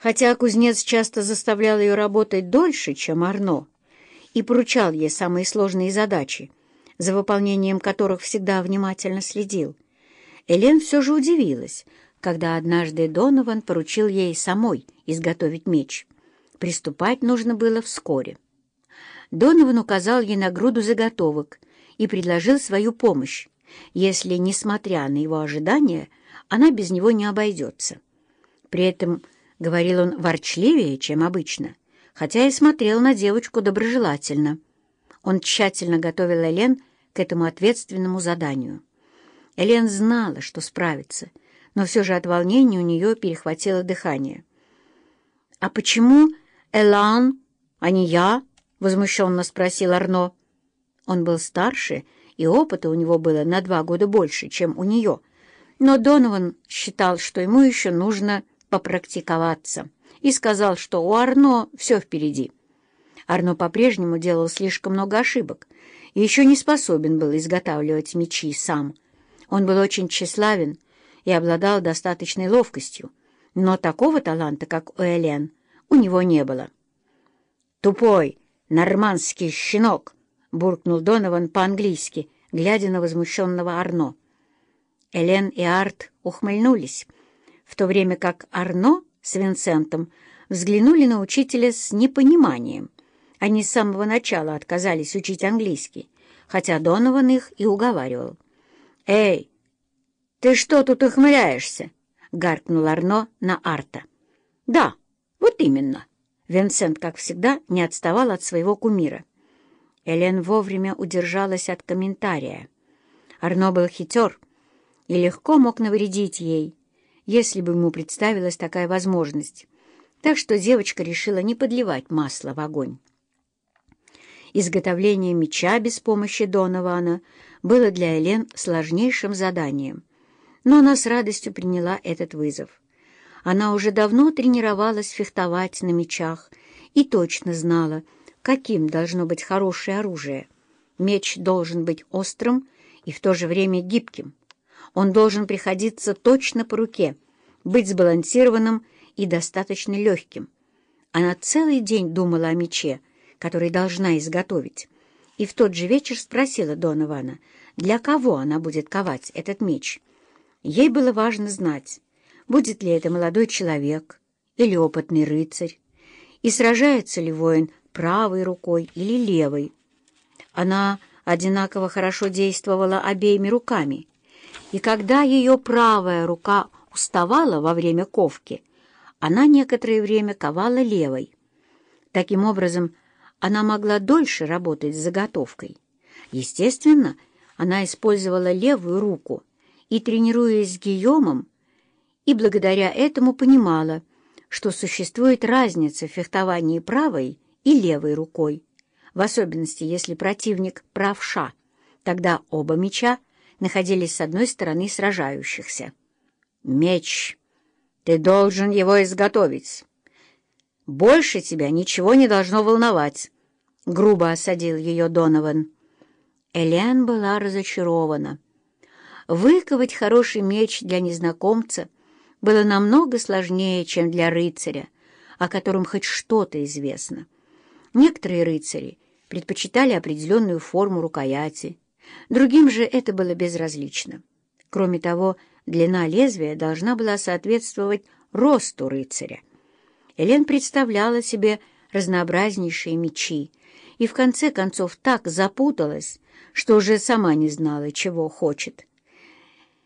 Хотя кузнец часто заставлял ее работать дольше, чем Арно, и поручал ей самые сложные задачи, за выполнением которых всегда внимательно следил, Элен все же удивилась, когда однажды Донован поручил ей самой изготовить меч. Приступать нужно было вскоре. Донован указал ей на груду заготовок и предложил свою помощь, если, несмотря на его ожидания, она без него не обойдется. При этом говорил он ворчливее, чем обычно, хотя и смотрел на девочку доброжелательно. Он тщательно готовил Элен к этому ответственному заданию. Элен знала, что справится, но все же от волнения у нее перехватило дыхание. «А почему Элан, а не я?» — возмущенно спросил Арно. Он был старше, и опыта у него было на два года больше, чем у нее, но Донован считал, что ему еще нужно попрактиковаться, и сказал, что у Арно все впереди. Арно по-прежнему делал слишком много ошибок и еще не способен был изготавливать мечи сам. Он был очень тщеславен и обладал достаточной ловкостью, но такого таланта, как у Элен, у него не было. «Тупой нормандский щенок!» — буркнул Донован по-английски, глядя на возмущенного Арно. Элен и Арт ухмыльнулись, в то время как Арно с Винсентом взглянули на учителя с непониманием. Они с самого начала отказались учить английский, хотя Донован их и уговаривал. «Эй, ты что тут ухмыляешься?» — гаркнул Арно на Арта. «Да, вот именно». Винсент, как всегда, не отставал от своего кумира. Элен вовремя удержалась от комментария. Арно был хитер и легко мог навредить ей, если бы ему представилась такая возможность. Так что девочка решила не подливать масло в огонь. Изготовление меча без помощи Донована было для Элен сложнейшим заданием, но она с радостью приняла этот вызов. Она уже давно тренировалась фехтовать на мечах и точно знала, каким должно быть хорошее оружие. Меч должен быть острым и в то же время гибким. Он должен приходиться точно по руке, быть сбалансированным и достаточно легким. Она целый день думала о мече, который должна изготовить, и в тот же вечер спросила Донована, для кого она будет ковать этот меч. Ей было важно знать, будет ли это молодой человек или опытный рыцарь, и сражается ли воин правой рукой или левой. Она одинаково хорошо действовала обеими руками, и когда ее правая рука уставала во время ковки, она некоторое время ковала левой. Таким образом, она могла дольше работать с заготовкой. Естественно, она использовала левую руку и, тренируясь с Гийомом, и благодаря этому понимала, что существует разница в фехтовании правой и левой рукой, в особенности, если противник правша, тогда оба меча находились с одной стороны сражающихся. «Меч! Ты должен его изготовить. Больше тебя ничего не должно волновать», — грубо осадил ее Донован. Элен была разочарована. Выковать хороший меч для незнакомца было намного сложнее, чем для рыцаря, о котором хоть что-то известно. Некоторые рыцари предпочитали определенную форму рукояти, другим же это было безразлично. Кроме того, длина лезвия должна была соответствовать росту рыцаря. Элен представляла себе разнообразнейшие мечи и в конце концов так запуталась, что уже сама не знала, чего хочет.